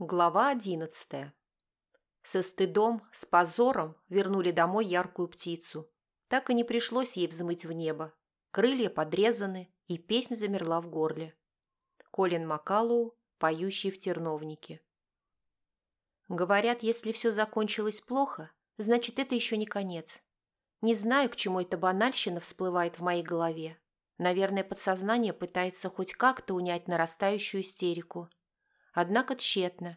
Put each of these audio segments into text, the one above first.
Глава одиннадцатая. Со стыдом, с позором вернули домой яркую птицу. Так и не пришлось ей взмыть в небо. Крылья подрезаны, и песнь замерла в горле. Колин Макалоу, поющий в терновнике. Говорят, если все закончилось плохо, значит, это еще не конец. Не знаю, к чему эта банальщина всплывает в моей голове. Наверное, подсознание пытается хоть как-то унять нарастающую истерику. Однако тщетно.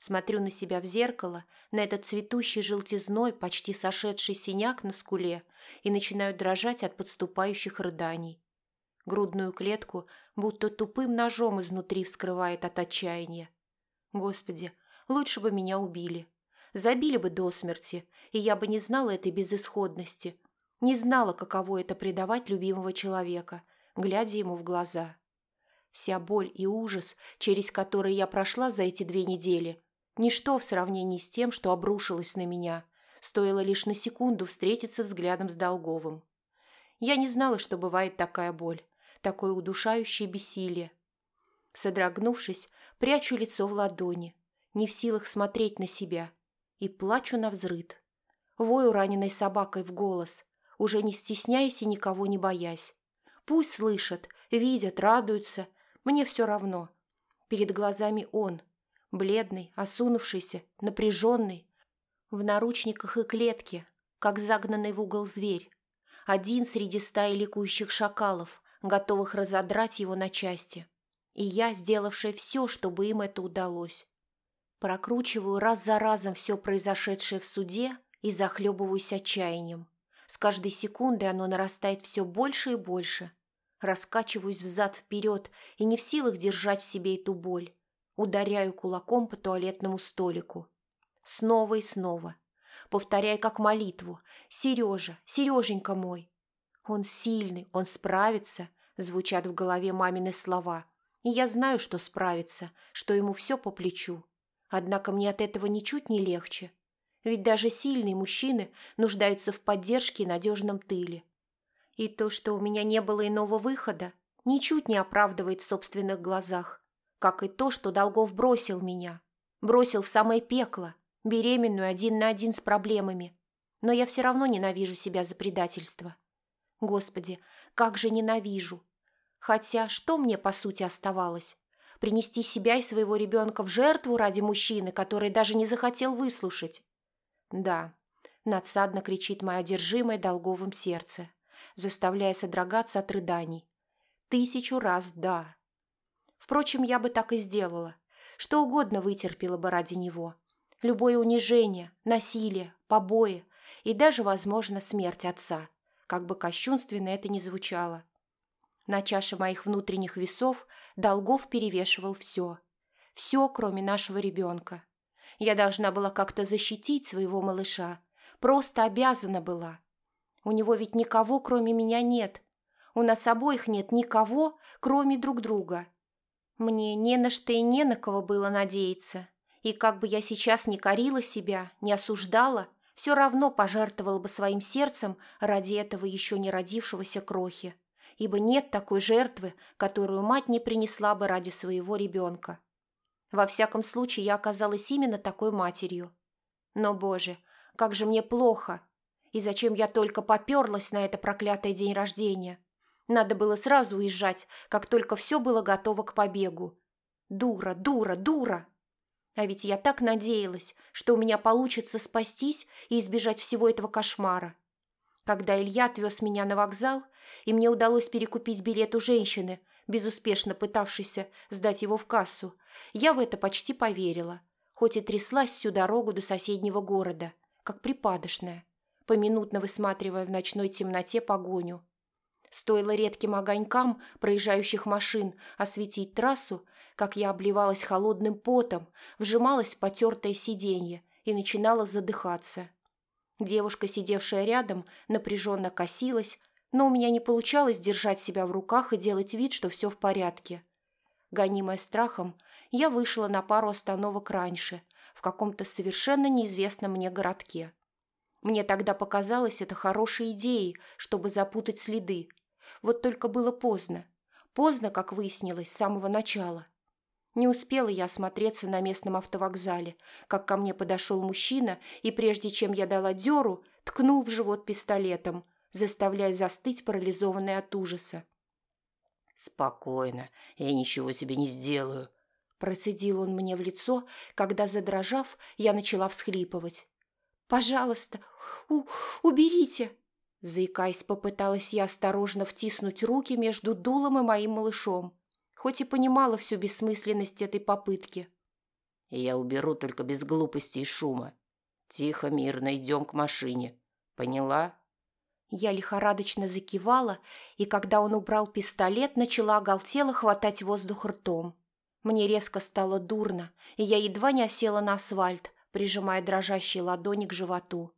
Смотрю на себя в зеркало, на этот цветущий желтизной, почти сошедший синяк на скуле, и начинаю дрожать от подступающих рыданий. Грудную клетку будто тупым ножом изнутри вскрывает от отчаяния. Господи, лучше бы меня убили. Забили бы до смерти, и я бы не знала этой безысходности, не знала, каково это предавать любимого человека, глядя ему в глаза. Вся боль и ужас, через которые я прошла за эти две недели, ничто в сравнении с тем, что обрушилось на меня, стоило лишь на секунду встретиться взглядом с Долговым. Я не знала, что бывает такая боль, такое удушающее бессилие. Содрогнувшись, прячу лицо в ладони, не в силах смотреть на себя, и плачу на взрыд. Вою раненой собакой в голос, уже не стесняясь и никого не боясь. Пусть слышат, видят, радуются, мне все равно. Перед глазами он, бледный, осунувшийся, напряженный, в наручниках и клетке, как загнанный в угол зверь. Один среди стаи ликующих шакалов, готовых разодрать его на части. И я, сделавшая все, чтобы им это удалось. Прокручиваю раз за разом все произошедшее в суде и захлебываюсь отчаянием. С каждой секундой оно нарастает все больше и больше. Раскачиваюсь взад-вперед и не в силах держать в себе эту боль. Ударяю кулаком по туалетному столику. Снова и снова. Повторяю как молитву. «Сережа, Сереженька мой!» «Он сильный, он справится», — звучат в голове мамины слова. И я знаю, что справится, что ему все по плечу. Однако мне от этого ничуть не легче. Ведь даже сильные мужчины нуждаются в поддержке и надежном тыле. И то, что у меня не было иного выхода, ничуть не оправдывает в собственных глазах, как и то, что Долгов бросил меня. Бросил в самое пекло, беременную один на один с проблемами. Но я все равно ненавижу себя за предательство. Господи, как же ненавижу. Хотя что мне, по сути, оставалось? Принести себя и своего ребенка в жертву ради мужчины, который даже не захотел выслушать? Да, надсадно кричит мое одержимое долговым сердце заставляя содрогаться от рыданий. Тысячу раз да. Впрочем, я бы так и сделала. Что угодно вытерпела бы ради него. Любое унижение, насилие, побои и даже, возможно, смерть отца, как бы кощунственно это ни звучало. На чаше моих внутренних весов долгов перевешивал все. Все, кроме нашего ребенка. Я должна была как-то защитить своего малыша. Просто обязана была. У него ведь никого, кроме меня, нет. У нас обоих нет никого, кроме друг друга. Мне не на что и не на кого было надеяться. И как бы я сейчас не корила себя, не осуждала, все равно пожертвовала бы своим сердцем ради этого еще не родившегося крохи. Ибо нет такой жертвы, которую мать не принесла бы ради своего ребенка. Во всяком случае, я оказалась именно такой матерью. Но, Боже, как же мне плохо, и зачем я только поперлась на это проклятое день рождения? Надо было сразу уезжать, как только все было готово к побегу. Дура, дура, дура! А ведь я так надеялась, что у меня получится спастись и избежать всего этого кошмара. Когда Илья отвез меня на вокзал, и мне удалось перекупить билет у женщины, безуспешно пытавшейся сдать его в кассу, я в это почти поверила, хоть и тряслась всю дорогу до соседнего города, как припадочная поминутно высматривая в ночной темноте погоню. Стоило редким огонькам проезжающих машин осветить трассу, как я обливалась холодным потом, вжималась в потертое сиденье и начинала задыхаться. Девушка, сидевшая рядом, напряженно косилась, но у меня не получалось держать себя в руках и делать вид, что все в порядке. Гонимая страхом, я вышла на пару остановок раньше, в каком-то совершенно неизвестном мне городке. Мне тогда показалось это хорошей идеей, чтобы запутать следы. Вот только было поздно. Поздно, как выяснилось, с самого начала. Не успела я осмотреться на местном автовокзале, как ко мне подошел мужчина и, прежде чем я дала дёру, ткнул в живот пистолетом, заставляя застыть парализованной от ужаса. «Спокойно, я ничего тебе не сделаю», – процедил он мне в лицо, когда, задрожав, я начала всхлипывать. «Пожалуйста, у уберите!» Заикаясь, попыталась я осторожно втиснуть руки между дулом и моим малышом, хоть и понимала всю бессмысленность этой попытки. «Я уберу только без глупости и шума. Тихо, мирно идем к машине. Поняла?» Я лихорадочно закивала, и когда он убрал пистолет, начала оголтело хватать воздух ртом. Мне резко стало дурно, и я едва не осела на асфальт, прижимая дрожащие ладони к животу.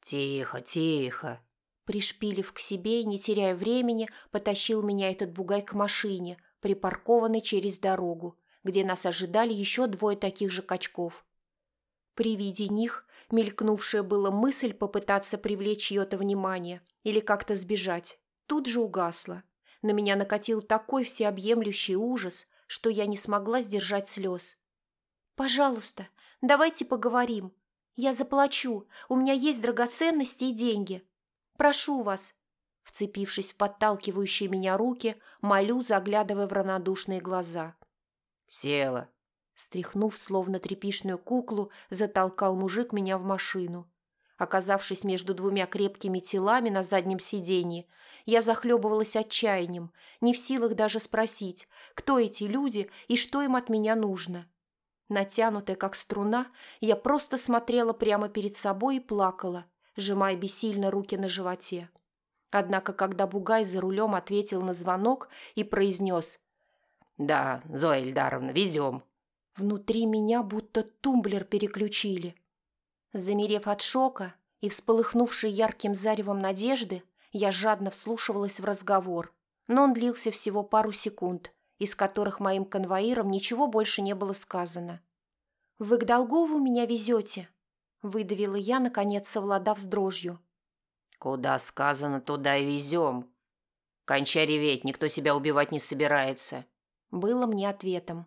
«Тихо, тихо!» Пришпилив к себе и не теряя времени, потащил меня этот бугай к машине, припаркованной через дорогу, где нас ожидали еще двое таких же качков. При виде них мелькнувшая была мысль попытаться привлечь чье-то внимание или как-то сбежать, тут же угасла. На меня накатил такой всеобъемлющий ужас, что я не смогла сдержать слез. «Пожалуйста, давайте поговорим. Я заплачу, у меня есть драгоценности и деньги. Прошу вас». Вцепившись в подталкивающие меня руки, молю, заглядывая в равнодушные глаза. «Села», Стряхнув, словно тряпишную куклу, затолкал мужик меня в машину. Оказавшись между двумя крепкими телами на заднем сиденье, я захлебывалась отчаянием, не в силах даже спросить, кто эти люди и что им от меня нужно. Натянутая, как струна, я просто смотрела прямо перед собой и плакала, сжимая бессильно руки на животе. Однако, когда Бугай за рулем ответил на звонок и произнес «Да, Зоя Ильдаровна, везем», Внутри меня будто тумблер переключили. Замерев от шока и всполыхнувшей ярким заревом надежды, я жадно вслушивалась в разговор, но он длился всего пару секунд, из которых моим конвоирам ничего больше не было сказано. «Вы к Долгову меня везете?» — выдавила я, наконец совладав с дрожью. «Куда сказано, туда и везем. Кончай реветь, никто себя убивать не собирается», — было мне ответом.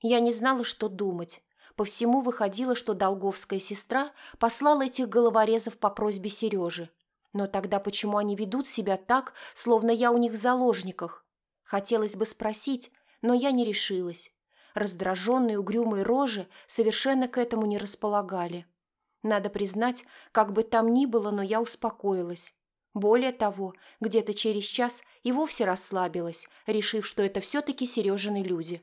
Я не знала, что думать. По всему выходило, что долговская сестра послала этих головорезов по просьбе Сережи. Но тогда почему они ведут себя так, словно я у них в заложниках? Хотелось бы спросить, но я не решилась. Раздраженные угрюмые рожи совершенно к этому не располагали. Надо признать, как бы там ни было, но я успокоилась. Более того, где-то через час и вовсе расслабилась, решив, что это все-таки Сережины люди.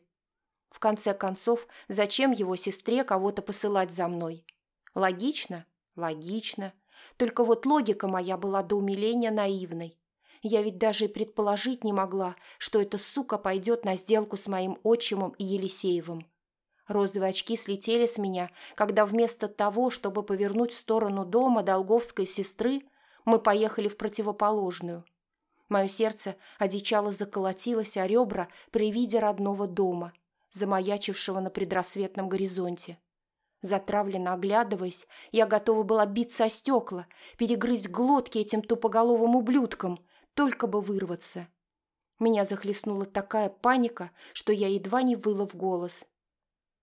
В конце концов, зачем его сестре кого-то посылать за мной? Логично? Логично. Только вот логика моя была до умиления наивной. Я ведь даже и предположить не могла, что эта сука пойдет на сделку с моим отчимом и Елисеевым. Розовые очки слетели с меня, когда вместо того, чтобы повернуть в сторону дома Долговской сестры, мы поехали в противоположную. Мое сердце одичало заколотилось о ребра при виде родного дома – замаячившего на предрассветном горизонте. Затравленно оглядываясь, я готова была биться о стекла, перегрызть глотки этим тупоголовым ублюдкам, только бы вырваться. Меня захлестнула такая паника, что я едва не выла в голос.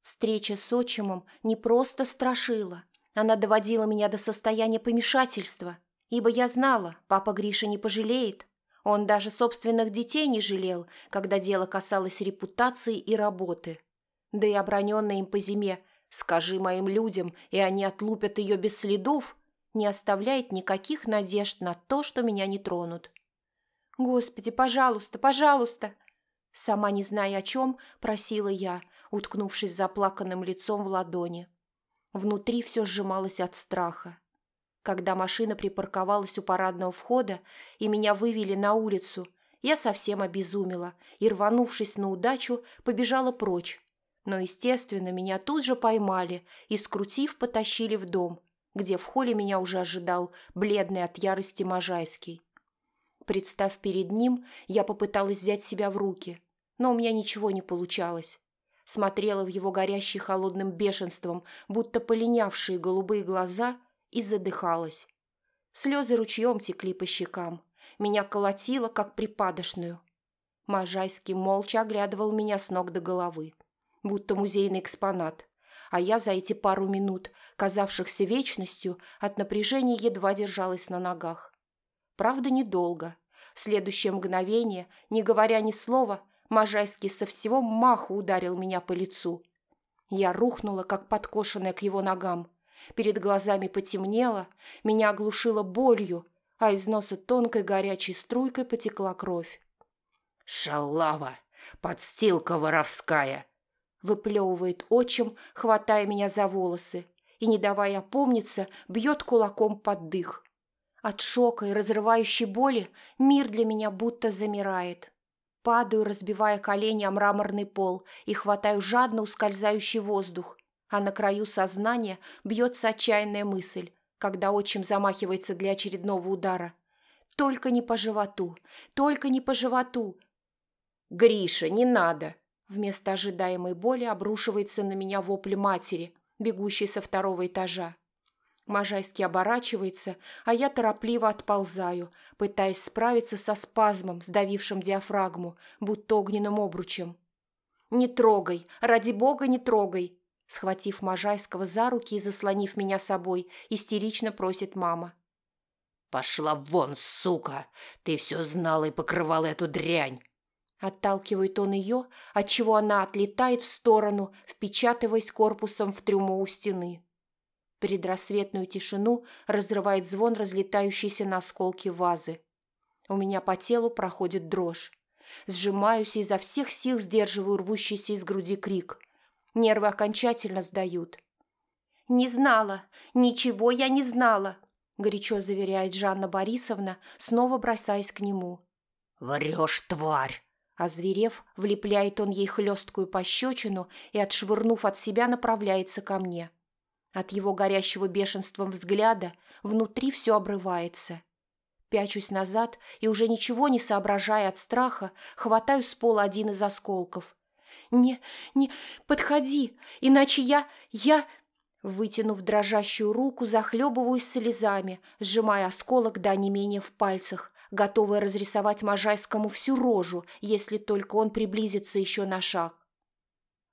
Встреча с отчимом не просто страшила, она доводила меня до состояния помешательства, ибо я знала, папа Гриша не пожалеет, он даже собственных детей не жалел, когда дело касалось репутации и работы. Да и оброненная им по зиме «скажи моим людям, и они отлупят ее без следов» не оставляет никаких надежд на то, что меня не тронут. «Господи, пожалуйста, пожалуйста!» Сама не зная о чем, просила я, уткнувшись заплаканным лицом в ладони. Внутри все сжималось от страха. Когда машина припарковалась у парадного входа и меня вывели на улицу, я совсем обезумела и, рванувшись на удачу, побежала прочь. Но, естественно, меня тут же поймали и, скрутив, потащили в дом, где в холле меня уже ожидал бледный от ярости Можайский. Представ перед ним, я попыталась взять себя в руки, но у меня ничего не получалось. Смотрела в его горящие холодным бешенством, будто полинявшие голубые глаза – и задыхалась. Слезы ручьем текли по щекам. Меня колотило, как припадочную. Можайский молча оглядывал меня с ног до головы. будто музейный экспонат, а я за эти пару минут, казавшихся вечностью, от напряжения едва держалась на ногах. Правда, недолго. В следующее мгновение, не говоря ни слова, Можайский со всего маху ударил меня по лицу. Я рухнула, как подкошенная к его ногам. Перед глазами потемнело, меня оглушило болью, а из носа тонкой горячей струйкой потекла кровь. «Шалава! Подстилка воровская!» Выплевывает отчим, хватая меня за волосы, и, не давая опомниться, бьет кулаком под дых. От шока и разрывающей боли мир для меня будто замирает. Падаю, разбивая колени о мраморный пол, и хватаю жадно ускользающий воздух, а на краю сознания бьется отчаянная мысль, когда отчим замахивается для очередного удара. «Только не по животу! Только не по животу!» «Гриша, не надо!» Вместо ожидаемой боли обрушивается на меня вопль матери, бегущей со второго этажа. Можайский оборачивается, а я торопливо отползаю, пытаясь справиться со спазмом, сдавившим диафрагму, будто огненным обручем. «Не трогай! Ради бога, не трогай!» Схватив Можайского за руки и заслонив меня собой, истерично просит мама. «Пошла вон, сука! Ты все знала и покрывала эту дрянь!» Отталкивает он ее, отчего она отлетает в сторону, впечатываясь корпусом в трюмо у стены. Предрассветную тишину разрывает звон разлетающейся на осколки вазы. У меня по телу проходит дрожь. Сжимаюсь и изо всех сил сдерживаю рвущийся из груди крик. Нервы окончательно сдают. «Не знала! Ничего я не знала!» горячо заверяет Жанна Борисовна, снова бросаясь к нему. «Врешь, тварь!» Озверев, влепляет он ей хлесткую пощечину и, отшвырнув от себя, направляется ко мне. От его горящего бешенством взгляда внутри все обрывается. Пячусь назад и, уже ничего не соображая от страха, хватаю с пола один из осколков. «Не, не, подходи, иначе я, я...» Вытянув дрожащую руку, захлебываюсь слезами, сжимая осколок до менее в пальцах, готовая разрисовать Можайскому всю рожу, если только он приблизится еще на шаг.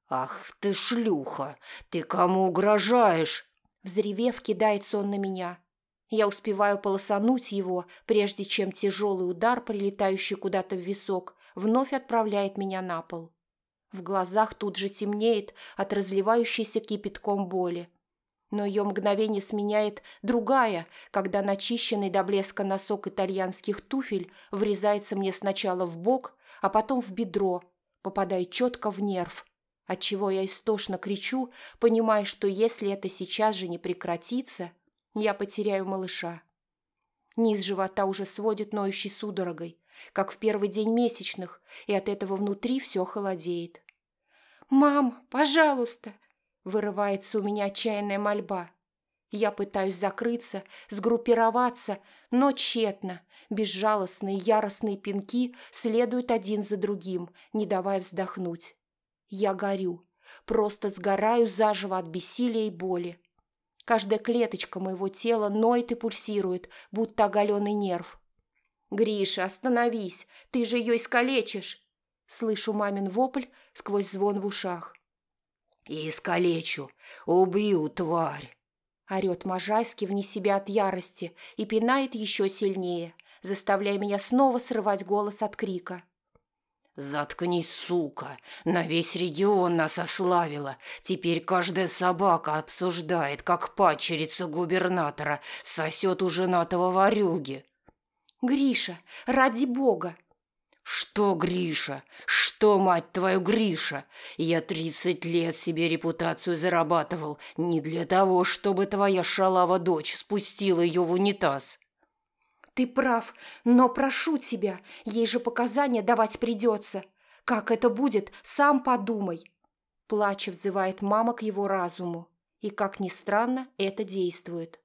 «Ах ты шлюха! Ты кому угрожаешь?» Взревев, кидается он на меня. Я успеваю полосануть его, прежде чем тяжелый удар, прилетающий куда-то в висок, вновь отправляет меня на пол. В глазах тут же темнеет от разливающейся кипятком боли но ее мгновение сменяет другая, когда начищенный до блеска носок итальянских туфель врезается мне сначала в бок, а потом в бедро, попадая четко в нерв, отчего я истошно кричу, понимая, что если это сейчас же не прекратится, я потеряю малыша. Низ живота уже сводит ноющей судорогой, как в первый день месячных, и от этого внутри все холодеет. «Мам, пожалуйста!» Вырывается у меня отчаянная мольба. Я пытаюсь закрыться, сгруппироваться, но тщетно. Безжалостные яростные пинки следуют один за другим, не давая вздохнуть. Я горю, просто сгораю заживо от бессилия и боли. Каждая клеточка моего тела ноет и пульсирует, будто оголенный нерв. «Гриша, остановись! Ты же ее искалечишь!» Слышу мамин вопль сквозь звон в ушах и искалечу, убью, тварь!» Орет Можайский вне себя от ярости и пинает еще сильнее, заставляя меня снова срывать голос от крика. «Заткнись, сука! На весь регион нас ославила. Теперь каждая собака обсуждает, как падчерица губернатора сосет у женатого ворюги». «Гриша, ради бога!» «Что, Гриша? Что, мать твою, Гриша? Я тридцать лет себе репутацию зарабатывал не для того, чтобы твоя шалава дочь спустила ее в унитаз». «Ты прав, но прошу тебя, ей же показания давать придется. Как это будет, сам подумай». Плача взывает мама к его разуму. И, как ни странно, это действует.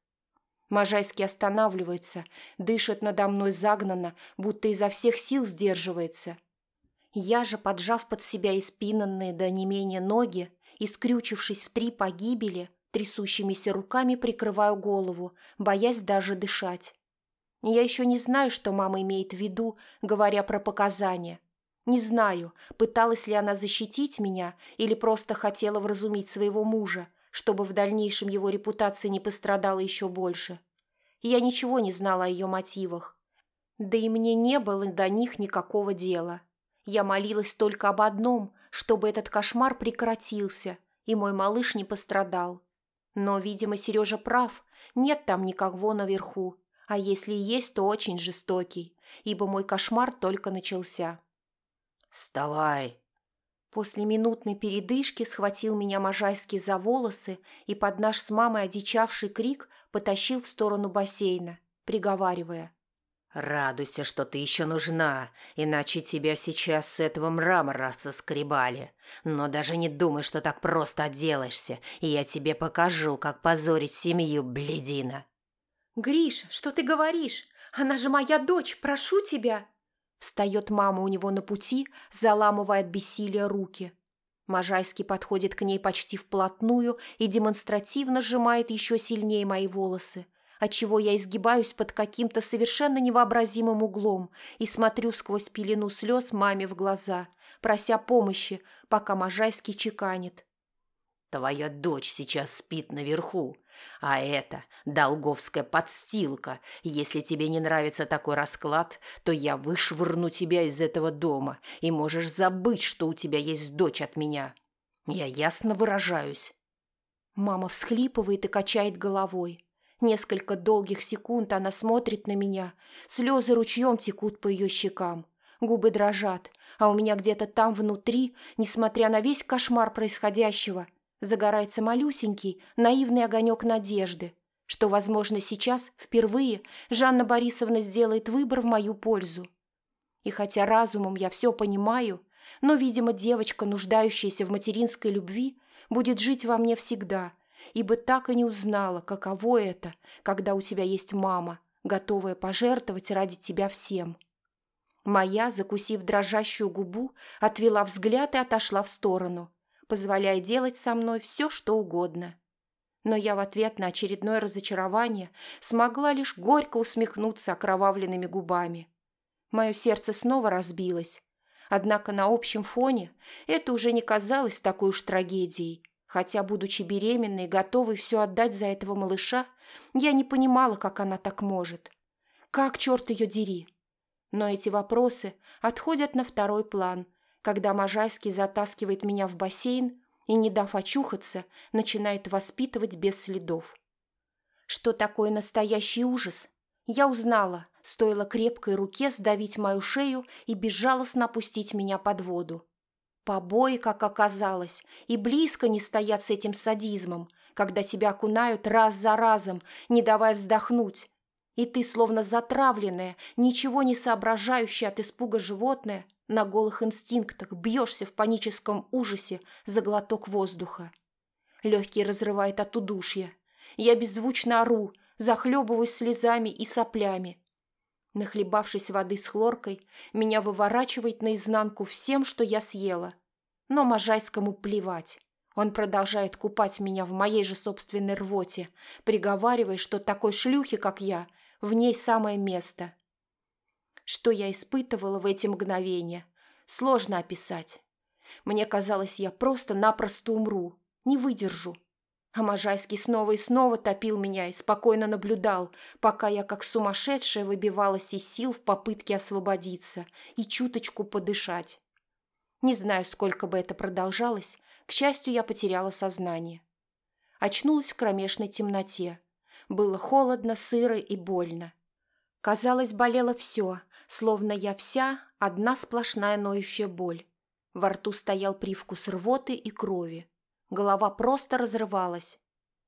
Можайский останавливается, дышит надо мной загнанно, будто изо всех сил сдерживается. Я же, поджав под себя испинанные до не менее ноги и скрючившись в три погибели, трясущимися руками прикрываю голову, боясь даже дышать. Я еще не знаю, что мама имеет в виду, говоря про показания. Не знаю, пыталась ли она защитить меня или просто хотела вразумить своего мужа, чтобы в дальнейшем его репутация не пострадала еще больше. Я ничего не знала о ее мотивах. Да и мне не было до них никакого дела. Я молилась только об одном, чтобы этот кошмар прекратился, и мой малыш не пострадал. Но, видимо, Сережа прав, нет там никого наверху, а если и есть, то очень жестокий, ибо мой кошмар только начался. «Вставай!» После минутной передышки схватил меня Можайский за волосы и под наш с мамой одичавший крик потащил в сторону бассейна, приговаривая. «Радуйся, что ты еще нужна, иначе тебя сейчас с этого мрамора соскребали. Но даже не думай, что так просто отделаешься, и я тебе покажу, как позорить семью, бледина». «Гриш, что ты говоришь? Она же моя дочь, прошу тебя!» Встает мама у него на пути, заламывая от бессилия руки. Можайский подходит к ней почти вплотную и демонстративно сжимает еще сильнее мои волосы, отчего я изгибаюсь под каким-то совершенно невообразимым углом и смотрю сквозь пелену слез маме в глаза, прося помощи, пока Можайский чеканит. «Твоя дочь сейчас спит наверху, а это долговская подстилка. Если тебе не нравится такой расклад, то я вышвырну тебя из этого дома, и можешь забыть, что у тебя есть дочь от меня. Я ясно выражаюсь». Мама всхлипывает и качает головой. Несколько долгих секунд она смотрит на меня. Слезы ручьем текут по ее щекам. Губы дрожат, а у меня где-то там внутри, несмотря на весь кошмар происходящего, загорается малюсенький, наивный огонек надежды, что, возможно, сейчас, впервые, Жанна Борисовна сделает выбор в мою пользу. И хотя разумом я все понимаю, но, видимо, девочка, нуждающаяся в материнской любви, будет жить во мне всегда – ибо так и не узнала, каково это, когда у тебя есть мама, готовая пожертвовать ради тебя всем. Моя, закусив дрожащую губу, отвела взгляд и отошла в сторону, позволяя делать со мной все, что угодно. Но я в ответ на очередное разочарование смогла лишь горько усмехнуться окровавленными губами. Мое сердце снова разбилось, однако на общем фоне это уже не казалось такой уж трагедией, Хотя, будучи беременной, готовой все отдать за этого малыша, я не понимала, как она так может. Как, черт ее дери? Но эти вопросы отходят на второй план, когда Можайский затаскивает меня в бассейн и, не дав очухаться, начинает воспитывать без следов. Что такое настоящий ужас? Я узнала, стоило крепкой руке сдавить мою шею и безжалостно опустить меня под воду. Побои, как оказалось, и близко не стоят с этим садизмом, когда тебя окунают раз за разом, не давая вздохнуть. И ты, словно затравленная, ничего не соображающая от испуга животное, на голых инстинктах бьешься в паническом ужасе за глоток воздуха. Легкий разрывает от удушья. Я беззвучно ору, захлебываюсь слезами и соплями. Нахлебавшись воды с хлоркой, меня выворачивает наизнанку всем, что я съела. Но Можайскому плевать. Он продолжает купать меня в моей же собственной рвоте, приговаривая, что такой шлюхи, как я, в ней самое место. Что я испытывала в эти мгновения, сложно описать. Мне казалось, я просто-напросто умру, не выдержу. А Можайский снова и снова топил меня и спокойно наблюдал, пока я как сумасшедшая выбивалась из сил в попытке освободиться и чуточку подышать. Не знаю, сколько бы это продолжалось, к счастью, я потеряла сознание. Очнулась в кромешной темноте. Было холодно, сыро и больно. Казалось, болело все, словно я вся одна сплошная ноющая боль. Во рту стоял привкус рвоты и крови. Голова просто разрывалась.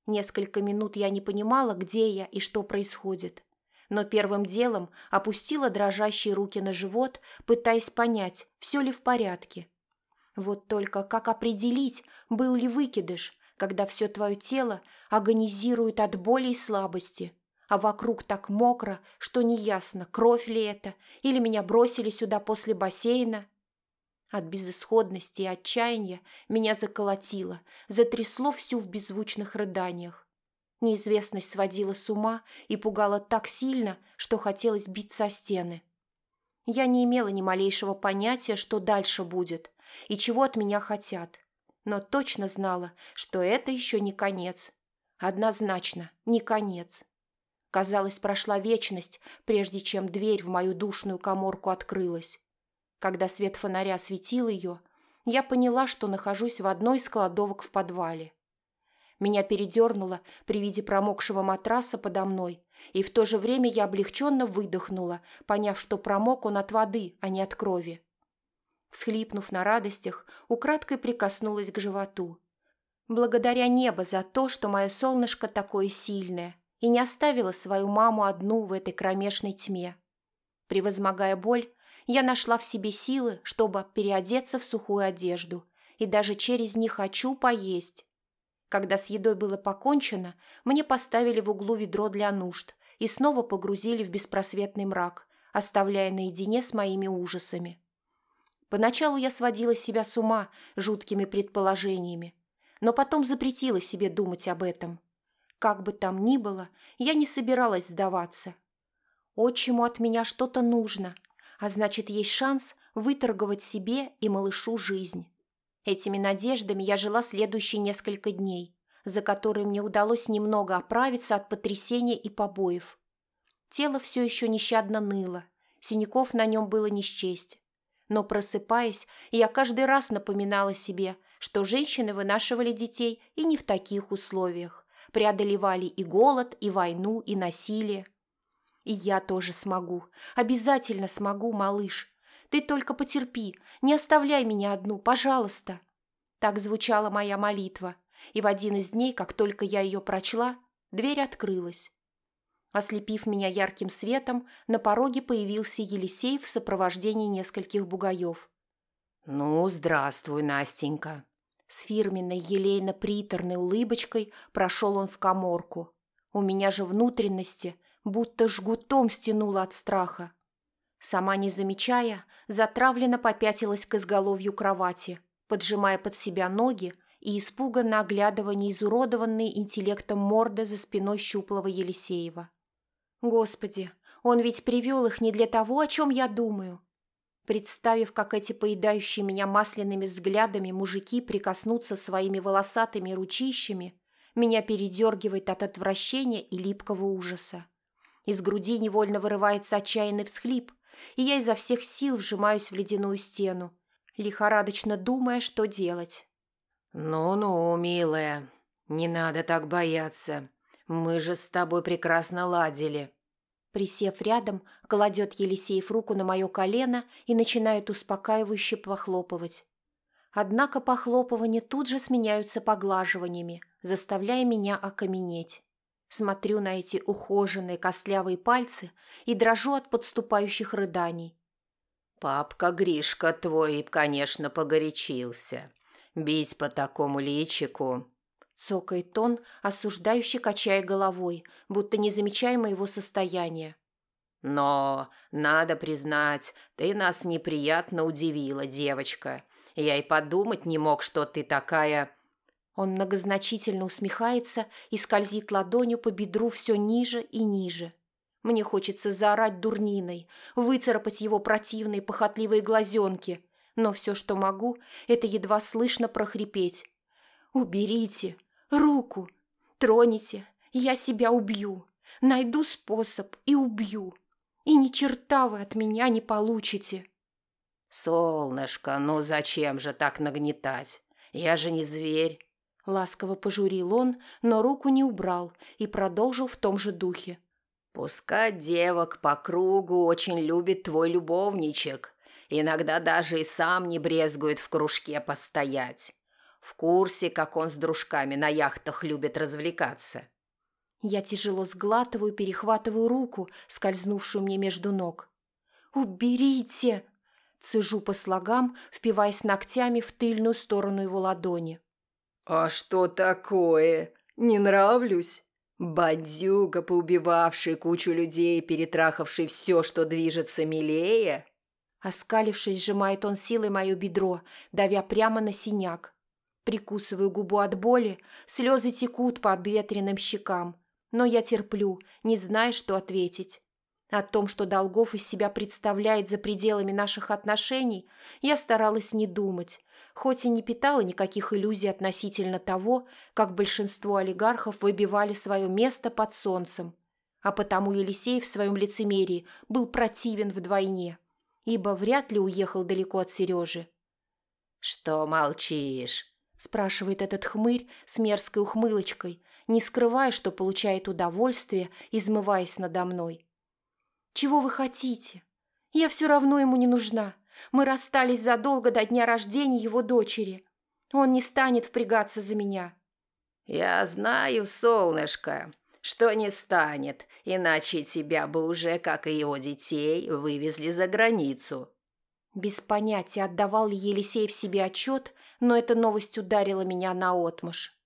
Несколько минут я не понимала, где я и что происходит. Но первым делом опустила дрожащие руки на живот, пытаясь понять, все ли в порядке. Вот только как определить, был ли выкидыш, когда все твое тело агонизирует от боли и слабости, а вокруг так мокро, что неясно, кровь ли это, или меня бросили сюда после бассейна. От безысходности и отчаяния меня заколотило, затрясло всю в беззвучных рыданиях. Неизвестность сводила с ума и пугала так сильно, что хотелось биться о стены. Я не имела ни малейшего понятия, что дальше будет и чего от меня хотят, но точно знала, что это еще не конец. Однозначно, не конец. Казалось, прошла вечность, прежде чем дверь в мою душную коморку открылась. Когда свет фонаря осветил ее, я поняла, что нахожусь в одной из кладовок в подвале. Меня передернуло при виде промокшего матраса подо мной, и в то же время я облегченно выдохнула, поняв, что промок он от воды, а не от крови. Всхлипнув на радостях, украдкой прикоснулась к животу. Благодаря небо за то, что мое солнышко такое сильное и не оставило свою маму одну в этой кромешной тьме. Превозмогая боль, я нашла в себе силы, чтобы переодеться в сухую одежду и даже через «не хочу» поесть. Когда с едой было покончено, мне поставили в углу ведро для нужд и снова погрузили в беспросветный мрак, оставляя наедине с моими ужасами. Поначалу я сводила себя с ума жуткими предположениями, но потом запретила себе думать об этом. Как бы там ни было, я не собиралась сдаваться. Отчиму от меня что-то нужно, а значит, есть шанс выторговать себе и малышу жизнь. Этими надеждами я жила следующие несколько дней, за которые мне удалось немного оправиться от потрясения и побоев. Тело все еще нещадно ныло, синяков на нем было не счесть. Но просыпаясь, я каждый раз напоминала себе, что женщины вынашивали детей и не в таких условиях, преодолевали и голод, и войну, и насилие. И я тоже смогу, обязательно смогу, малыш. Ты только потерпи, не оставляй меня одну, пожалуйста. Так звучала моя молитва, и в один из дней, как только я ее прочла, дверь открылась. Ослепив меня ярким светом, на пороге появился Елисей в сопровождении нескольких бугаев. «Ну, здравствуй, Настенька!» С фирменной елейно-приторной улыбочкой прошел он в коморку. У меня же внутренности будто жгутом стянуло от страха. Сама не замечая, затравленно попятилась к изголовью кровати, поджимая под себя ноги и испуганно оглядывая неизуродованные интеллектом морды за спиной щуплого Елисеева. Господи, он ведь привел их не для того, о чем я думаю. Представив, как эти поедающие меня масляными взглядами мужики прикоснутся своими волосатыми ручищами, меня передергивает от отвращения и липкого ужаса. Из груди невольно вырывается отчаянный всхлип, и я изо всех сил вжимаюсь в ледяную стену, лихорадочно думая, что делать. «Ну-ну, милая, не надо так бояться. Мы же с тобой прекрасно ладили». Присев рядом, кладет Елисеев руку на мое колено и начинает успокаивающе похлопывать. Однако похлопывания тут же сменяются поглаживаниями, заставляя меня окаменеть. Смотрю на эти ухоженные костлявые пальцы и дрожу от подступающих рыданий. «Папка Гришка твой, конечно, погорячился. Бить по такому личику Цокает он, осуждающий, качая головой, будто не замечая моего состояния. «Но, надо признать, ты нас неприятно удивила, девочка. Я и подумать не мог, что ты такая...» Он многозначительно усмехается и скользит ладонью по бедру все ниже и ниже. Мне хочется заорать дурниной, выцарапать его противные похотливые глазенки, но все, что могу, это едва слышно прохрипеть. «Уберите! Руку! Троните, я себя убью. Найду способ и убью. И ни черта вы от меня не получите. Солнышко, ну зачем же так нагнетать? Я же не зверь. Ласково пожурил он, но руку не убрал и продолжил в том же духе. Пускай девок по кругу очень любит твой любовничек. Иногда даже и сам не брезгует в кружке постоять. В курсе, как он с дружками на яхтах любит развлекаться. Я тяжело сглатываю, перехватываю руку, скользнувшую мне между ног. «Уберите!» Цежу по слогам, впиваясь ногтями в тыльную сторону его ладони. «А что такое? Не нравлюсь?» «Бандюга, поубивавший кучу людей, перетрахавший все, что движется милее?» Оскалившись, сжимает он силой мое бедро, давя прямо на синяк. Прикусываю губу от боли, слезы текут по обветренным щекам, но я терплю, не зная, что ответить. О том, что Долгов из себя представляет за пределами наших отношений, я старалась не думать, хоть и не питала никаких иллюзий относительно того, как большинство олигархов выбивали свое место под солнцем. А потому Елисей в своем лицемерии был противен вдвойне, ибо вряд ли уехал далеко от Сережи. «Что молчишь?» – спрашивает этот хмырь с мерзкой ухмылочкой, не скрывая, что получает удовольствие, измываясь надо мной. «Чего вы хотите? Я все равно ему не нужна. Мы расстались задолго до дня рождения его дочери. Он не станет впрягаться за меня». «Я знаю, солнышко, что не станет, иначе тебя бы уже, как и его детей, вывезли за границу». Без понятия, отдавал ли Елисей в себе отчет, но эта новость ударила меня наотмашь.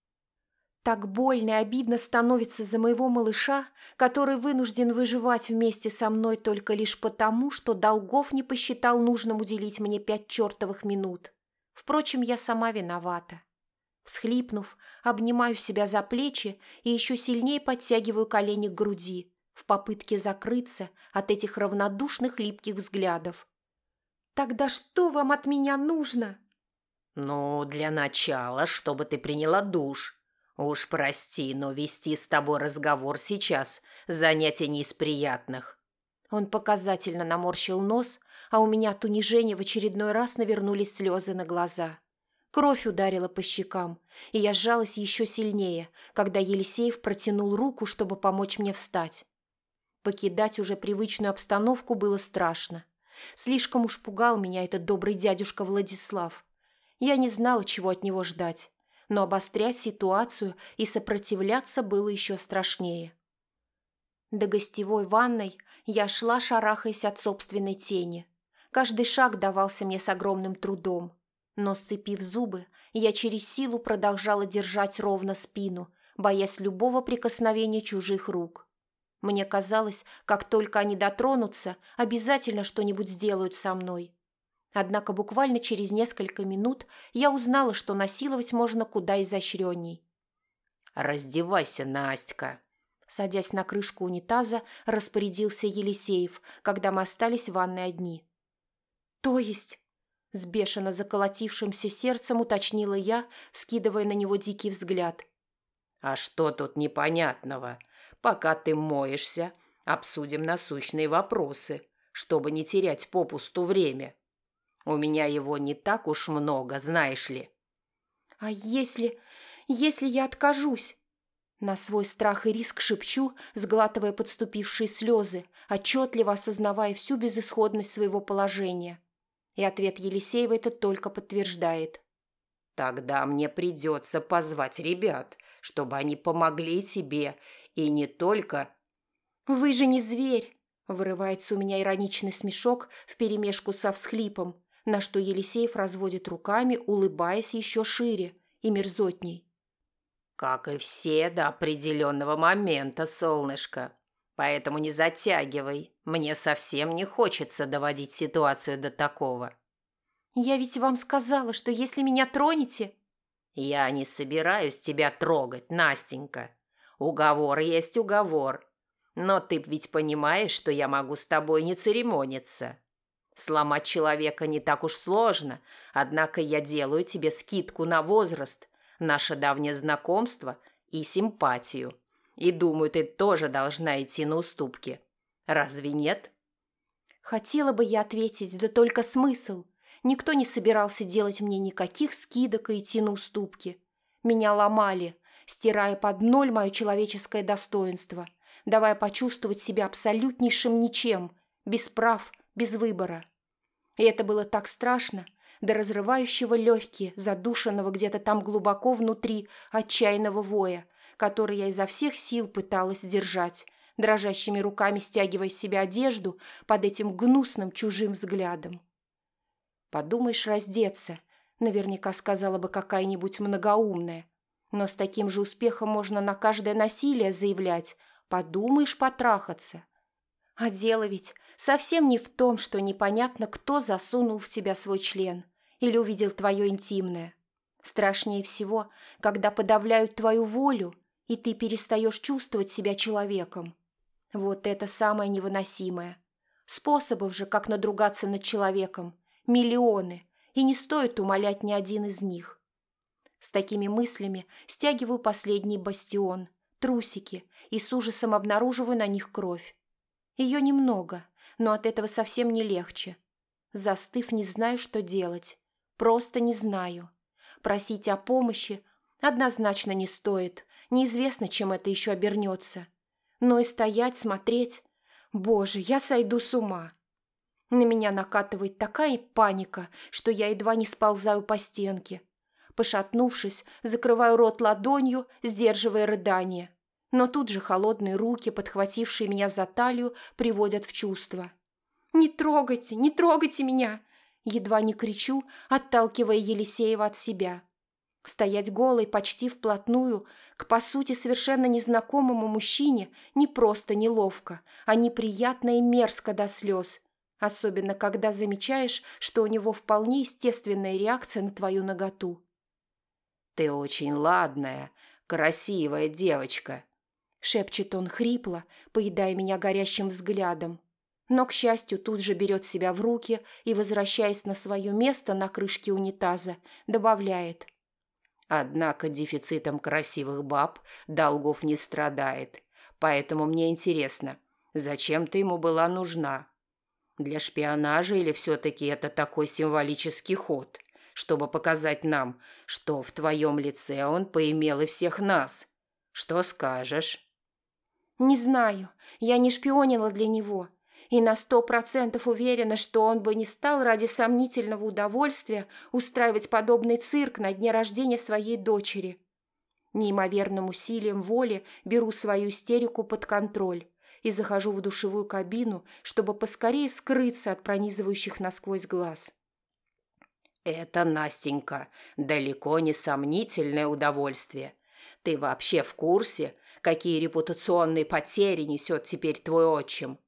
Так больно и обидно становится за моего малыша, который вынужден выживать вместе со мной только лишь потому, что Долгов не посчитал нужным уделить мне пять чертовых минут. Впрочем, я сама виновата. Всхлипнув, обнимаю себя за плечи и еще сильнее подтягиваю колени к груди в попытке закрыться от этих равнодушных липких взглядов. «Тогда что вам от меня нужно?» «Ну, для начала, чтобы ты приняла душ», «Уж прости, но вести с тобой разговор сейчас – занятие не из приятных». Он показательно наморщил нос, а у меня от унижения в очередной раз навернулись слезы на глаза. Кровь ударила по щекам, и я сжалась еще сильнее, когда Елисеев протянул руку, чтобы помочь мне встать. Покидать уже привычную обстановку было страшно. Слишком уж пугал меня этот добрый дядюшка Владислав. Я не знала, чего от него ждать но обострять ситуацию и сопротивляться было еще страшнее. До гостевой ванной я шла, шарахаясь от собственной тени. Каждый шаг давался мне с огромным трудом. Но, сцепив зубы, я через силу продолжала держать ровно спину, боясь любого прикосновения чужих рук. Мне казалось, как только они дотронутся, обязательно что-нибудь сделают со мной. Однако буквально через несколько минут я узнала, что насиловать можно куда изощренней. «Раздевайся, Настя!» Садясь на крышку унитаза, распорядился Елисеев, когда мы остались в ванной одни. «То есть?» С бешено заколотившимся сердцем уточнила я, вскидывая на него дикий взгляд. «А что тут непонятного? Пока ты моешься, обсудим насущные вопросы, чтобы не терять попусту время». У меня его не так уж много, знаешь ли. А если... если я откажусь? На свой страх и риск шепчу, сглатывая подступившие слезы, отчетливо осознавая всю безысходность своего положения. И ответ Елисеева это только подтверждает. «Тогда мне придется позвать ребят, чтобы они помогли тебе, и не только...» «Вы же не зверь!» — вырывается у меня ироничный смешок вперемешку со всхлипом, на что Елисеев разводит руками, улыбаясь еще шире и мерзотней. «Как и все до определенного момента, солнышко. Поэтому не затягивай. Мне совсем не хочется доводить ситуацию до такого». «Я ведь вам сказала, что если меня тронете...» «Я не собираюсь тебя трогать, Настенька. Уговор есть уговор. Но ты ведь понимаешь, что я могу с тобой не церемониться. Сломать человека не так уж сложно, однако я делаю тебе скидку на возраст, наше давнее знакомство и симпатию. И думаю, ты тоже должна идти на уступки. Разве нет? Хотела бы я ответить, да только смысл. Никто не собирался делать мне никаких скидок и идти на уступки. Меня ломали, стирая под ноль мое человеческое достоинство, давая почувствовать себя абсолютнейшим ничем, без прав, без выбора. И это было так страшно, до разрывающего легкие, задушенного где-то там глубоко внутри отчаянного воя, который я изо всех сил пыталась сдержать, дрожащими руками стягивая с себя одежду под этим гнусным чужим взглядом. «Подумаешь раздеться», — наверняка сказала бы какая-нибудь многоумная. Но с таким же успехом можно на каждое насилие заявлять «подумаешь потрахаться». А дело ведь совсем не в том, что непонятно, кто засунул в тебя свой член или увидел твое интимное. Страшнее всего, когда подавляют твою волю, и ты перестаешь чувствовать себя человеком. Вот это самое невыносимое. Способов же, как надругаться над человеком, миллионы, и не стоит умолять ни один из них. С такими мыслями стягиваю последний бастион, трусики, и с ужасом обнаруживаю на них кровь. Ее немного, но от этого совсем не легче. Застыв, не знаю, что делать. Просто не знаю. Просить о помощи однозначно не стоит. Неизвестно, чем это еще обернется. Но и стоять, смотреть... Боже, я сойду с ума. На меня накатывает такая паника, что я едва не сползаю по стенке. Пошатнувшись, закрываю рот ладонью, сдерживая рыдание. Но тут же холодные руки, подхватившие меня за талию, приводят в чувство. «Не трогайте, не трогайте меня!» Едва не кричу, отталкивая Елисеева от себя. Стоять голой почти вплотную к, по сути, совершенно незнакомому мужчине не просто неловко, а неприятно и мерзко до слез, особенно когда замечаешь, что у него вполне естественная реакция на твою наготу. «Ты очень ладная, красивая девочка», — шепчет он хрипло, поедая меня горящим взглядом. Но, к счастью, тут же берет себя в руки и, возвращаясь на свое место на крышке унитаза, добавляет — Однако дефицитом красивых баб долгов не страдает. Поэтому мне интересно, зачем ты ему была нужна? Для шпионажа или все-таки это такой символический ход, чтобы показать нам, что в твоем лице он поимел и всех нас? Что скажешь? Не знаю. Я не шпионила для него и на сто процентов уверена, что он бы не стал ради сомнительного удовольствия устраивать подобный цирк на дне рождения своей дочери. Неимоверным усилием воли беру свою истерику под контроль и захожу в душевую кабину, чтобы поскорее скрыться от пронизывающих насквозь глаз. «Это, Настенька, далеко не сомнительное удовольствие. Ты вообще в курсе, какие репутационные потери несет теперь твой отчим?»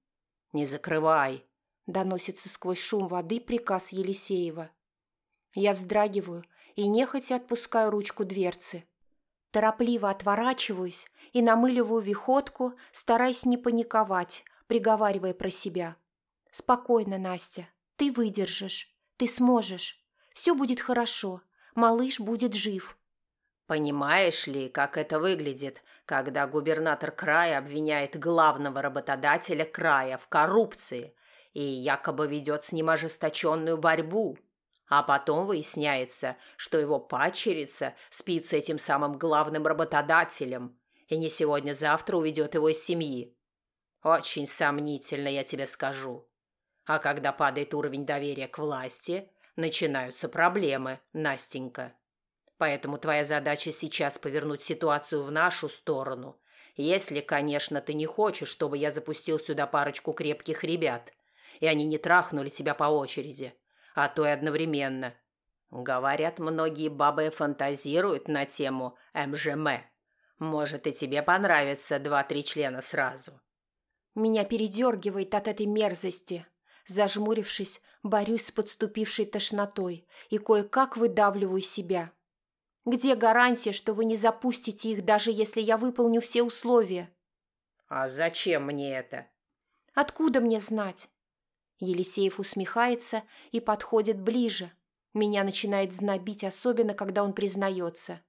«Не закрывай!» – доносится сквозь шум воды приказ Елисеева. Я вздрагиваю и нехотя отпускаю ручку дверцы. Торопливо отворачиваюсь и намыливаю виходку, стараясь не паниковать, приговаривая про себя. «Спокойно, Настя, ты выдержишь, ты сможешь, все будет хорошо, малыш будет жив». Понимаешь ли, как это выглядит, когда губернатор края обвиняет главного работодателя края в коррупции и якобы ведет с ним ожесточенную борьбу, а потом выясняется, что его падчерица спит с этим самым главным работодателем и не сегодня-завтра уведет его из семьи. Очень сомнительно, я тебе скажу. А когда падает уровень доверия к власти, начинаются проблемы, Настенька. Поэтому твоя задача сейчас повернуть ситуацию в нашу сторону. Если, конечно, ты не хочешь, чтобы я запустил сюда парочку крепких ребят, и они не трахнули тебя по очереди, а то и одновременно. Говорят, многие бабы фантазируют на тему МЖМ. Может, и тебе понравится два-три члена сразу. Меня передергивает от этой мерзости. Зажмурившись, борюсь с подступившей тошнотой и кое-как выдавливаю себя. Где гарантия, что вы не запустите их, даже если я выполню все условия? А зачем мне это? Откуда мне знать? Елисеев усмехается и подходит ближе. Меня начинает знобить, особенно когда он признается.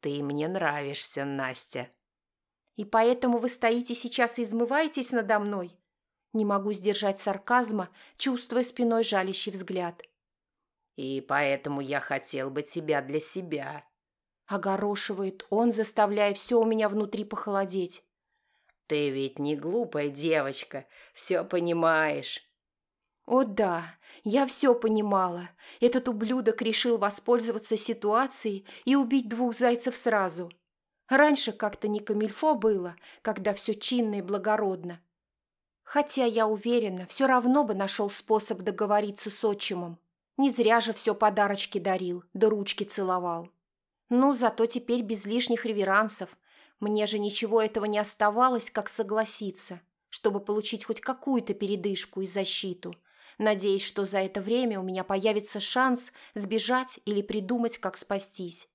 Ты мне нравишься, Настя. И поэтому вы стоите сейчас и измываетесь надо мной? Не могу сдержать сарказма, чувствуя спиной жалящий взгляд. И поэтому я хотел бы тебя для себя. Огорошивает он, заставляя все у меня внутри похолодеть. Ты ведь не глупая девочка, все понимаешь. О да, я все понимала. Этот ублюдок решил воспользоваться ситуацией и убить двух зайцев сразу. Раньше как-то не камильфо было, когда все чинно и благородно. Хотя, я уверена, все равно бы нашел способ договориться с отчимом. Не зря же все подарочки дарил, да ручки целовал. Ну, зато теперь без лишних реверансов. Мне же ничего этого не оставалось, как согласиться, чтобы получить хоть какую-то передышку и защиту, надеясь, что за это время у меня появится шанс сбежать или придумать, как спастись.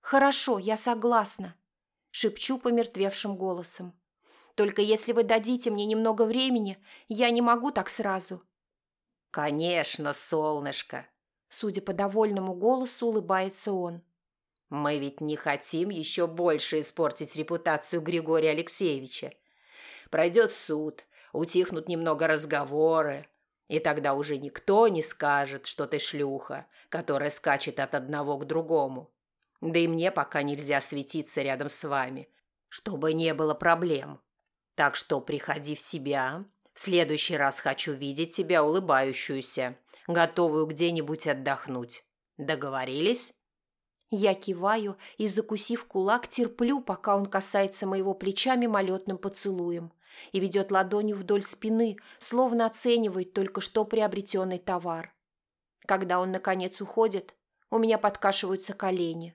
«Хорошо, я согласна», — шепчу помертвевшим голосом. Только если вы дадите мне немного времени, я не могу так сразу». «Конечно, солнышко!» Судя по довольному голосу, улыбается он. «Мы ведь не хотим еще больше испортить репутацию Григория Алексеевича. Пройдет суд, утихнут немного разговоры, и тогда уже никто не скажет, что ты шлюха, которая скачет от одного к другому. Да и мне пока нельзя светиться рядом с вами, чтобы не было проблем. Так что приходи в себя. В следующий раз хочу видеть тебя улыбающуюся, готовую где-нибудь отдохнуть. Договорились?» Я киваю и, закусив кулак, терплю, пока он касается моего плеча мимолетным поцелуем и ведет ладонью вдоль спины, словно оценивает только что приобретенный товар. Когда он, наконец, уходит, у меня подкашиваются колени.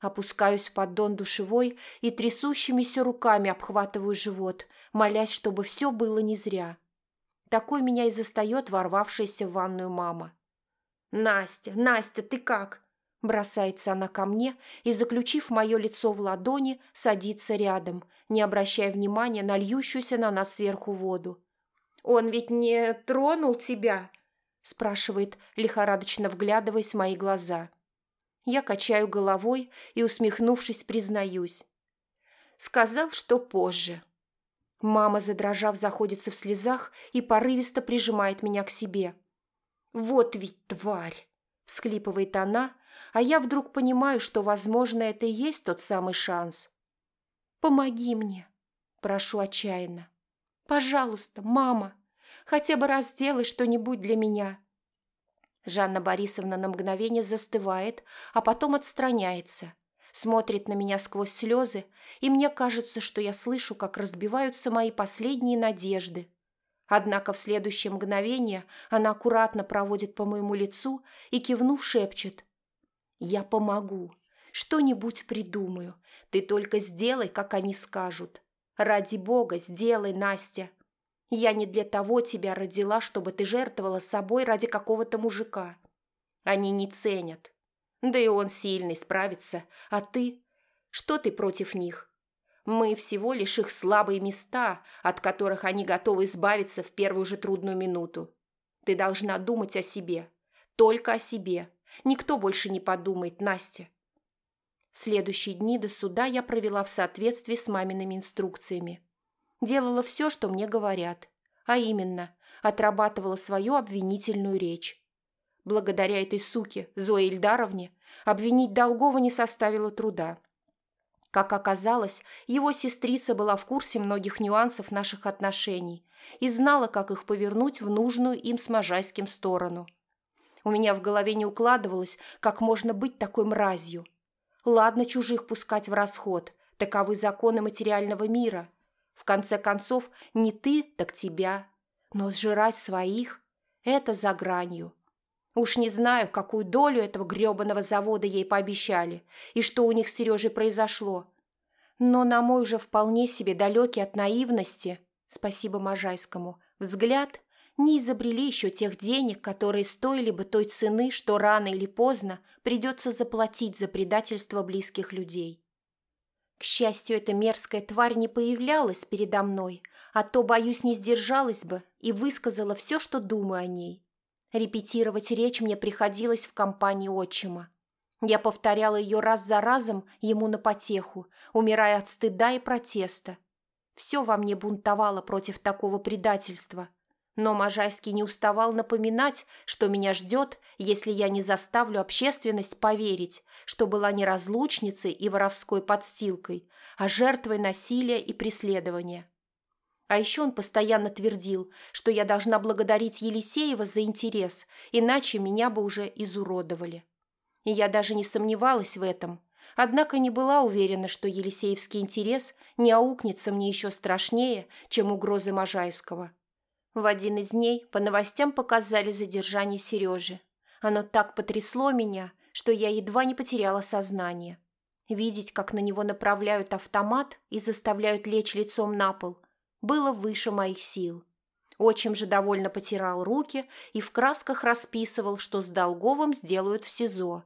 Опускаюсь в поддон душевой и трясущимися руками обхватываю живот, молясь, чтобы все было не зря. Такой меня и застает ворвавшаяся в ванную мама. «Настя, Настя, ты как?» Бросается она ко мне и, заключив мое лицо в ладони, садится рядом, не обращая внимания на льющуюся на нас сверху воду. «Он ведь не тронул тебя?» спрашивает, лихорадочно вглядываясь в мои глаза. Я качаю головой и, усмехнувшись, признаюсь. Сказал, что позже. Мама, задрожав, заходится в слезах и порывисто прижимает меня к себе. «Вот ведь тварь!» – всхлипывает она, а я вдруг понимаю, что, возможно, это и есть тот самый шанс. «Помоги мне!» – прошу отчаянно. «Пожалуйста, мама, хотя бы раз сделай что-нибудь для меня!» Жанна Борисовна на мгновение застывает, а потом отстраняется, смотрит на меня сквозь слезы, и мне кажется, что я слышу, как разбиваются мои последние надежды. Однако в следующее мгновение она аккуратно проводит по моему лицу и, кивнув, шепчет. «Я помогу. Что-нибудь придумаю. Ты только сделай, как они скажут. Ради бога, сделай, Настя. Я не для того тебя родила, чтобы ты жертвовала собой ради какого-то мужика. Они не ценят. Да и он сильный, справится. А ты? Что ты против них? Мы всего лишь их слабые места, от которых они готовы избавиться в первую же трудную минуту. Ты должна думать о себе. Только о себе. Никто больше не подумает, Настя. Следующие дни до суда я провела в соответствии с мамиными инструкциями. Делала все, что мне говорят, а именно, отрабатывала свою обвинительную речь. Благодаря этой суке, Зое Ильдаровне, обвинить Долгова не составило труда. Как оказалось, его сестрица была в курсе многих нюансов наших отношений и знала, как их повернуть в нужную им с Можайским сторону. У меня в голове не укладывалось, как можно быть такой мразью. Ладно чужих пускать в расход, таковы законы материального мира – в конце концов, не ты, так тебя. Но сжирать своих – это за гранью. Уж не знаю, какую долю этого грёбаного завода ей пообещали и что у них с Сережей произошло. Но на мой уже вполне себе далекий от наивности, спасибо Можайскому, взгляд не изобрели еще тех денег, которые стоили бы той цены, что рано или поздно придется заплатить за предательство близких людей. К счастью, эта мерзкая тварь не появлялась передо мной, а то, боюсь, не сдержалась бы и высказала все, что думаю о ней. Репетировать речь мне приходилось в компании отчима. Я повторяла ее раз за разом ему на потеху, умирая от стыда и протеста. Все во мне бунтовало против такого предательства – но Можайский не уставал напоминать, что меня ждет, если я не заставлю общественность поверить, что была не разлучницей и воровской подстилкой, а жертвой насилия и преследования. А еще он постоянно твердил, что я должна благодарить Елисеева за интерес, иначе меня бы уже изуродовали. И я даже не сомневалась в этом, однако не была уверена, что Елисеевский интерес не аукнется мне еще страшнее, чем угрозы Можайского. В один из дней по новостям показали задержание Сережи. Оно так потрясло меня, что я едва не потеряла сознание. Видеть, как на него направляют автомат и заставляют лечь лицом на пол, было выше моих сил. Отчим же довольно потирал руки и в красках расписывал, что с Долговым сделают в СИЗО.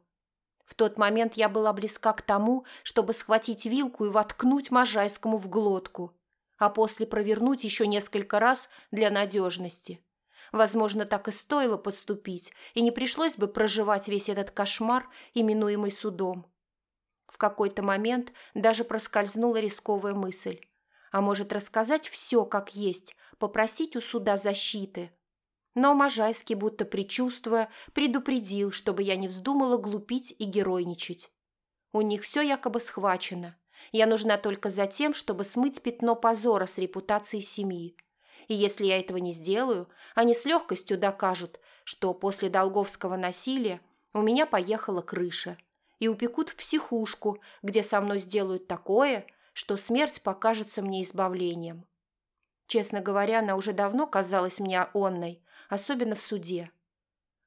В тот момент я была близка к тому, чтобы схватить вилку и воткнуть Можайскому в глотку. А после провернуть еще несколько раз для надежности. Возможно, так и стоило поступить, и не пришлось бы проживать весь этот кошмар, именуемый судом. В какой-то момент даже проскользнула рисковая мысль. А может, рассказать все как есть, попросить у суда защиты. Но Можайский, будто предчувствуя, предупредил, чтобы я не вздумала глупить и геройничать. У них все якобы схвачено. Я нужна только за тем, чтобы смыть пятно позора с репутацией семьи. И если я этого не сделаю, они с легкостью докажут, что после долговского насилия у меня поехала крыша, и упекут в психушку, где со мной сделают такое, что смерть покажется мне избавлением. Честно говоря, она уже давно казалась мне онной, особенно в суде.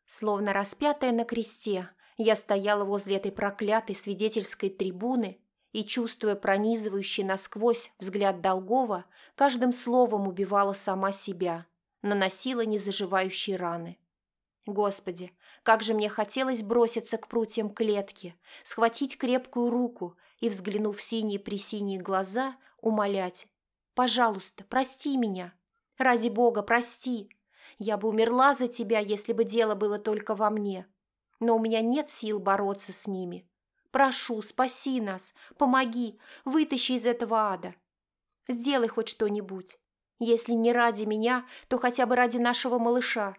Словно распятая на кресте, я стояла возле этой проклятой свидетельской трибуны и, чувствуя пронизывающий насквозь взгляд Долгова, каждым словом убивала сама себя, наносила незаживающие раны. Господи, как же мне хотелось броситься к прутьям клетки, схватить крепкую руку и, взглянув в синие-пресиние глаза, умолять. «Пожалуйста, прости меня. Ради Бога, прости. Я бы умерла за тебя, если бы дело было только во мне. Но у меня нет сил бороться с ними. Прошу, спаси нас, помоги, вытащи из этого ада. Сделай хоть что-нибудь. Если не ради меня, то хотя бы ради нашего малыша.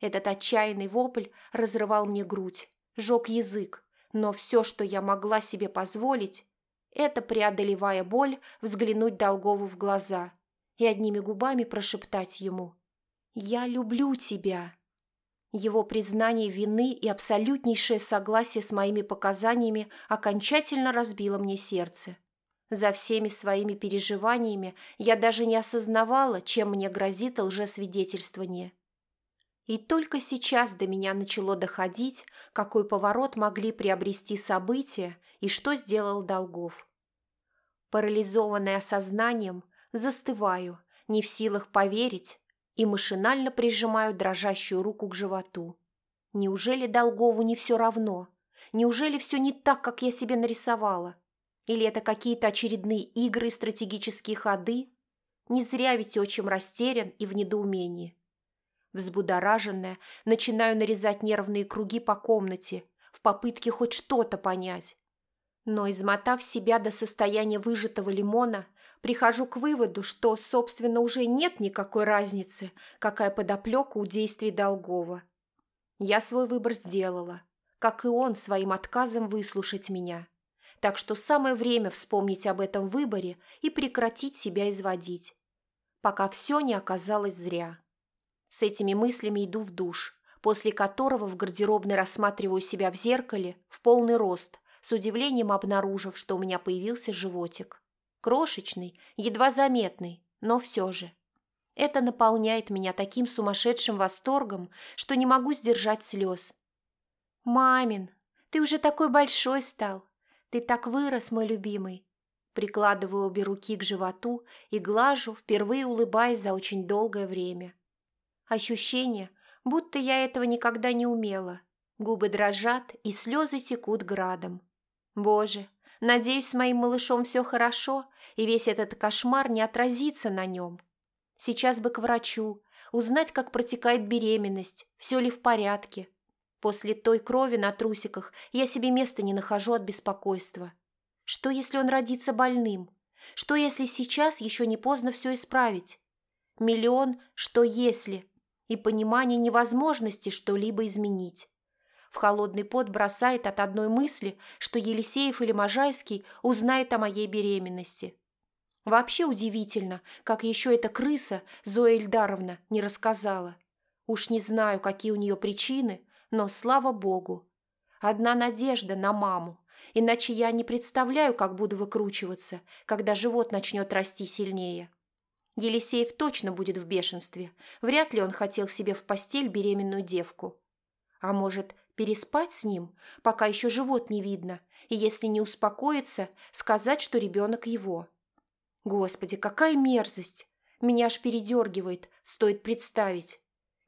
Этот отчаянный вопль разрывал мне грудь, жег язык, но все, что я могла себе позволить, это, преодолевая боль, взглянуть Долгову в глаза и одними губами прошептать ему «Я люблю тебя». Его признание вины и абсолютнейшее согласие с моими показаниями окончательно разбило мне сердце. За всеми своими переживаниями я даже не осознавала, чем мне грозит лжесвидетельствование. И только сейчас до меня начало доходить, какой поворот могли приобрести события и что сделал Долгов. Парализованная осознанием, застываю, не в силах поверить, и машинально прижимаю дрожащую руку к животу. Неужели Долгову не все равно? Неужели все не так, как я себе нарисовала? Или это какие-то очередные игры и стратегические ходы? Не зря ведь отчим растерян и в недоумении. Взбудораженная, начинаю нарезать нервные круги по комнате, в попытке хоть что-то понять. Но, измотав себя до состояния выжатого лимона, прихожу к выводу, что, собственно, уже нет никакой разницы, какая подоплека у действий Долгова. Я свой выбор сделала, как и он своим отказом выслушать меня. Так что самое время вспомнить об этом выборе и прекратить себя изводить, пока все не оказалось зря. С этими мыслями иду в душ, после которого в гардеробной рассматриваю себя в зеркале в полный рост, с удивлением обнаружив, что у меня появился животик. Крошечный, едва заметный, но все же. Это наполняет меня таким сумасшедшим восторгом, что не могу сдержать слез. «Мамин, ты уже такой большой стал. Ты так вырос, мой любимый». Прикладываю обе руки к животу и глажу, впервые улыбаясь за очень долгое время. Ощущение, будто я этого никогда не умела. Губы дрожат, и слезы текут градом. Боже, Надеюсь, с моим малышом все хорошо, и весь этот кошмар не отразится на нем. Сейчас бы к врачу, узнать, как протекает беременность, все ли в порядке. После той крови на трусиках я себе места не нахожу от беспокойства. Что, если он родится больным? Что, если сейчас еще не поздно все исправить? Миллион «что если» и понимание невозможности что-либо изменить. В холодный пот бросает от одной мысли, что Елисеев или Можайский узнает о моей беременности. Вообще удивительно, как еще эта крыса, Зоя Ильдаровна, не рассказала. Уж не знаю, какие у нее причины, но слава богу. Одна надежда на маму, иначе я не представляю, как буду выкручиваться, когда живот начнет расти сильнее. Елисеев точно будет в бешенстве. Вряд ли он хотел себе в постель беременную девку. А может, переспать с ним, пока еще живот не видно, и если не успокоится, сказать, что ребенок его. Господи, какая мерзость! Меня аж передергивает, стоит представить.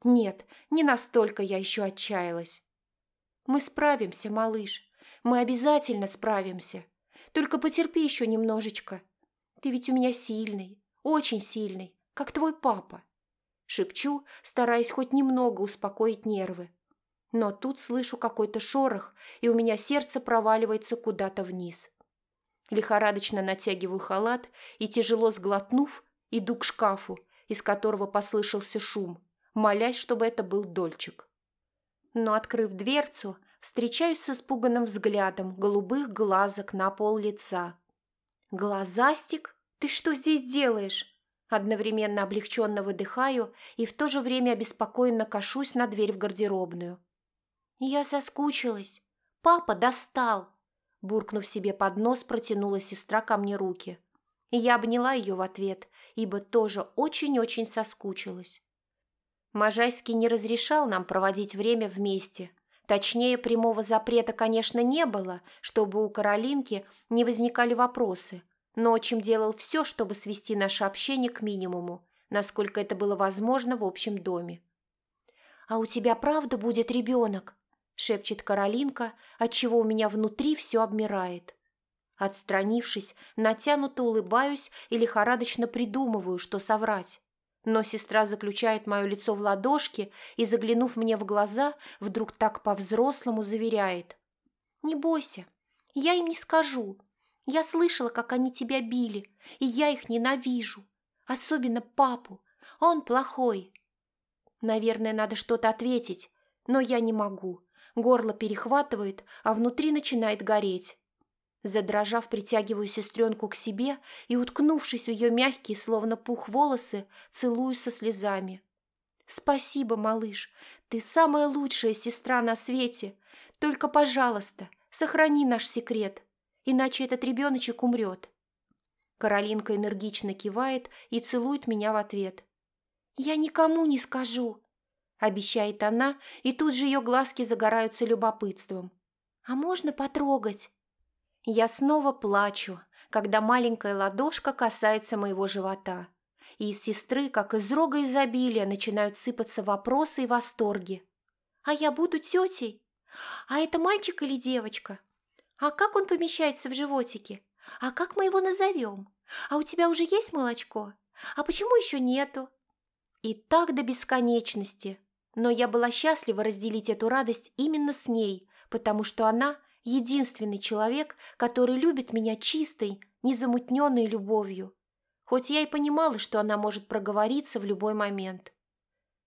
Нет, не настолько я еще отчаялась. Мы справимся, малыш. Мы обязательно справимся. Только потерпи еще немножечко. Ты ведь у меня сильный, очень сильный, как твой папа. Шепчу, стараясь хоть немного успокоить нервы. Но тут слышу какой-то шорох, и у меня сердце проваливается куда-то вниз. Лихорадочно натягиваю халат и, тяжело сглотнув, иду к шкафу, из которого послышался шум, молясь, чтобы это был дольчик. Но, открыв дверцу, встречаюсь с испуганным взглядом голубых глазок на пол лица. «Глазастик, ты что здесь делаешь?» Одновременно облегченно выдыхаю и в то же время обеспокоенно кашусь на дверь в гардеробную. «Я соскучилась. Папа достал!» Буркнув себе под нос, протянула сестра ко мне руки. Я обняла ее в ответ, ибо тоже очень-очень соскучилась. Можайский не разрешал нам проводить время вместе. Точнее, прямого запрета, конечно, не было, чтобы у Каролинки не возникали вопросы, но отчим делал все, чтобы свести наше общение к минимуму, насколько это было возможно в общем доме. «А у тебя правда будет ребенок?» – шепчет Каролинка, отчего у меня внутри все обмирает. Отстранившись, натянуто улыбаюсь и лихорадочно придумываю, что соврать. Но сестра заключает мое лицо в ладошки и, заглянув мне в глаза, вдруг так по-взрослому заверяет. «Не бойся, я им не скажу. Я слышала, как они тебя били, и я их ненавижу. Особенно папу. Он плохой». Наверное, надо что-то ответить, но я не могу. Горло перехватывает, а внутри начинает гореть. Задрожав, притягиваю сестренку к себе и, уткнувшись в ее мягкие, словно пух волосы, целую со слезами. «Спасибо, малыш, ты самая лучшая сестра на свете. Только, пожалуйста, сохрани наш секрет, иначе этот ребеночек умрет». Каролинка энергично кивает и целует меня в ответ. «Я никому не скажу», — обещает она, и тут же ее глазки загораются любопытством. «А можно потрогать?» Я снова плачу, когда маленькая ладошка касается моего живота. И из сестры, как из рога изобилия, начинают сыпаться вопросы и восторги. «А я буду тетей? А это мальчик или девочка? А как он помещается в животике? А как мы его назовем? А у тебя уже есть молочко? А почему еще нету?» И так до бесконечности. Но я была счастлива разделить эту радость именно с ней, потому что она единственный человек, который любит меня чистой, незамутненной любовью. Хоть я и понимала, что она может проговориться в любой момент.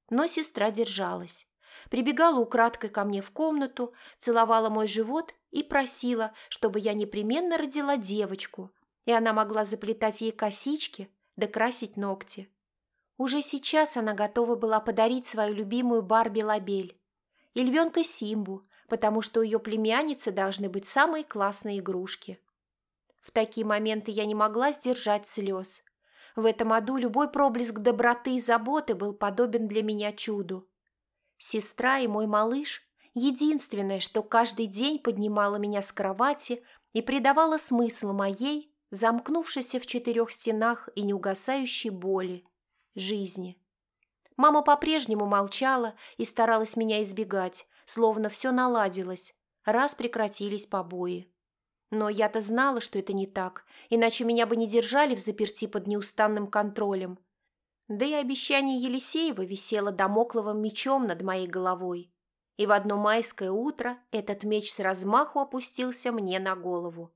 Но сестра держалась. Прибегала украдкой ко мне в комнату, целовала мой живот и просила, чтобы я непременно родила девочку, и она могла заплетать ей косички да красить ногти. Уже сейчас она готова была подарить свою любимую Барби Лабель и львенка Симбу, потому что у ее племянницы должны быть самые классные игрушки. В такие моменты я не могла сдержать слез. В этом аду любой проблеск доброты и заботы был подобен для меня чуду. Сестра и мой малыш – единственное, что каждый день поднимало меня с кровати и придавало смысл моей, замкнувшейся в четырех стенах и неугасающей боли, жизни. Мама по-прежнему молчала и старалась меня избегать, словно все наладилось, раз прекратились побои. Но я-то знала, что это не так, иначе меня бы не держали в заперти под неустанным контролем. Да и обещание Елисеева висело домокловым мечом над моей головой. И в одно майское утро этот меч с размаху опустился мне на голову.